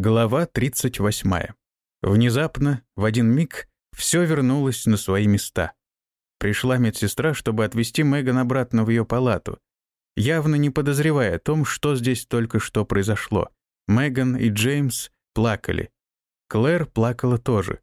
Глава 38. Внезапно, в один миг, все вернулось на свои места. Пришла медсестра, чтобы отвезти Меган обратно в ее палату, явно не подозревая о том, что здесь только что произошло. Меган и Джеймс плакали. Клэр плакала тоже.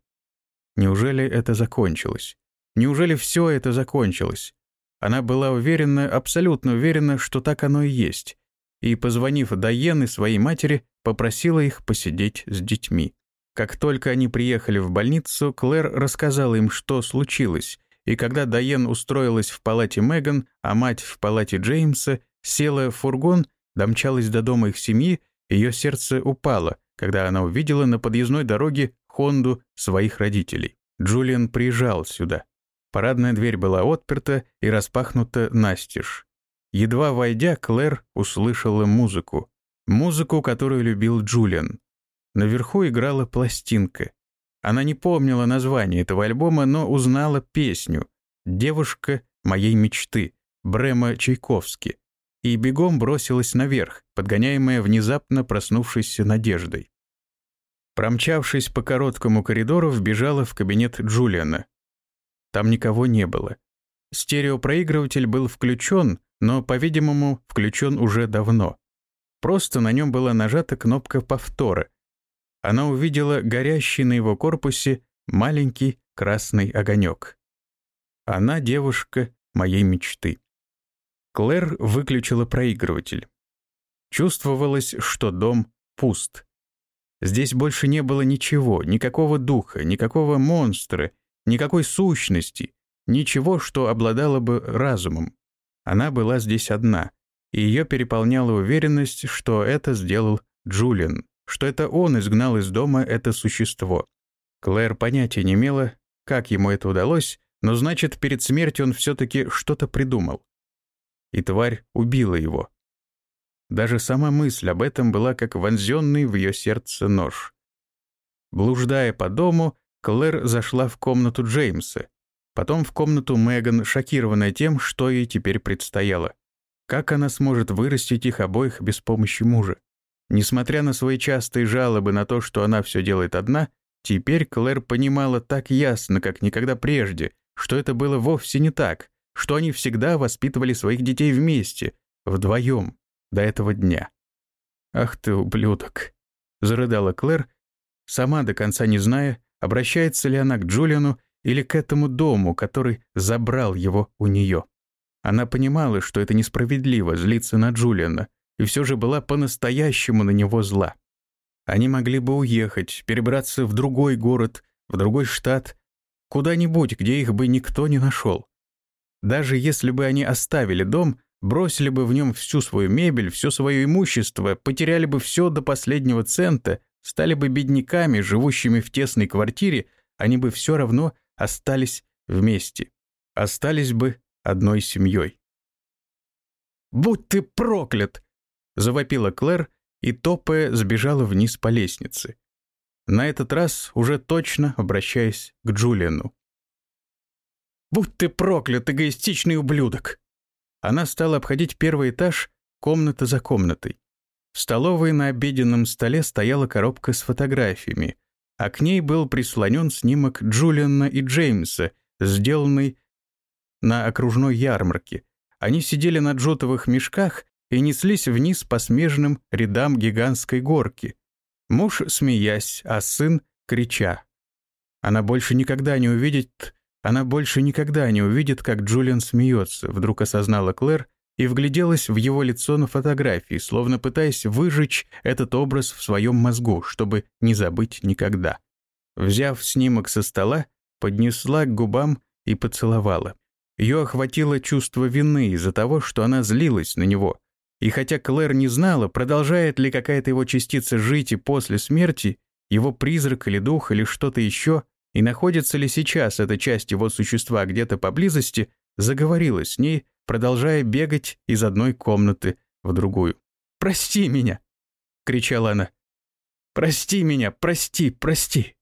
Неужели это закончилось? Неужели все это закончилось? Она была уверена, абсолютно уверена, что так оно и есть и, позвонив Дайен и своей матери, попросила их посидеть с детьми. Как только они приехали в больницу, Клэр рассказала им, что случилось, и когда Дайен устроилась в палате Меган, а мать в палате Джеймса, села в фургон, домчалась до дома их семьи, ее сердце упало, когда она увидела на подъездной дороге Хонду своих родителей. Джулиан приезжал сюда. Парадная дверь была отперта и распахнута настежь. Едва войдя, Клэр услышала музыку. Музыку, которую любил Джулиан. Наверху играла пластинка. Она не помнила название этого альбома, но узнала песню «Девушка моей мечты» Брема Чайковски и бегом бросилась наверх, подгоняемая внезапно проснувшейся надеждой. Промчавшись по короткому коридору, вбежала в кабинет Джулиана. Там никого не было. Стереопроигрыватель был включен, но, по-видимому, включен уже давно. Просто на нем была нажата кнопка повтора. Она увидела горящий на его корпусе маленький красный огонек. Она девушка моей мечты. Клэр выключила проигрыватель. Чувствовалось, что дом пуст. Здесь больше не было ничего, никакого духа, никакого монстра, никакой сущности, ничего, что обладало бы разумом. Она была здесь одна, и ее переполняла уверенность, что это сделал Джулиан, что это он изгнал из дома это существо. Клэр понятия не имела, как ему это удалось, но значит, перед смертью он все-таки что-то придумал. И тварь убила его. Даже сама мысль об этом была как вонзенный в ее сердце нож. Блуждая по дому, Клэр зашла в комнату Джеймса, Потом в комнату Меган, шокированная тем, что ей теперь предстояло. Как она сможет вырастить их обоих без помощи мужа? Несмотря на свои частые жалобы на то, что она все делает одна, теперь Клэр понимала так ясно, как никогда прежде, что это было вовсе не так, что они всегда воспитывали своих детей вместе, вдвоем, до этого дня. «Ах ты, ублюдок!» — зарыдала Клэр, сама до конца не зная, обращается ли она к Джулиану или к этому дому, который забрал его у нее. Она понимала, что это несправедливо злиться на Джулиана, и все же была по-настоящему на него зла. Они могли бы уехать, перебраться в другой город, в другой штат, куда-нибудь, где их бы никто не нашел. Даже если бы они оставили дом, бросили бы в нем всю свою мебель, все свое имущество, потеряли бы все до последнего цента, стали бы бедняками, живущими в тесной квартире, они бы все равно остались вместе, остались бы одной семьей. «Будь ты проклят!» — завопила Клэр и, топая, сбежала вниз по лестнице. На этот раз уже точно обращаясь к Джулиану. «Будь ты проклят, эгоистичный ублюдок!» Она стала обходить первый этаж, комната за комнатой. В столовой на обеденном столе стояла коробка с фотографиями, а к ней был прислонен снимок Джулиана и Джеймса, сделанный на окружной ярмарке. Они сидели на джутовых мешках и неслись вниз по смежным рядам гигантской горки. Муж смеясь, а сын крича. Она больше никогда не увидит, она больше никогда не увидит, как Джулиан смеется, вдруг осознала Клэр и вгляделась в его лицо на фотографии, словно пытаясь выжечь этот образ в своем мозгу, чтобы не забыть никогда. Взяв снимок со стола, поднесла к губам и поцеловала. Ее охватило чувство вины из-за того, что она злилась на него. И хотя Клэр не знала, продолжает ли какая-то его частица жить и после смерти, его призрак или дух или что-то еще, и находится ли сейчас эта часть его существа где-то поблизости, заговорила с ней, продолжая бегать из одной комнаты в другую. «Прости меня!» — кричала она. «Прости меня, прости, прости!»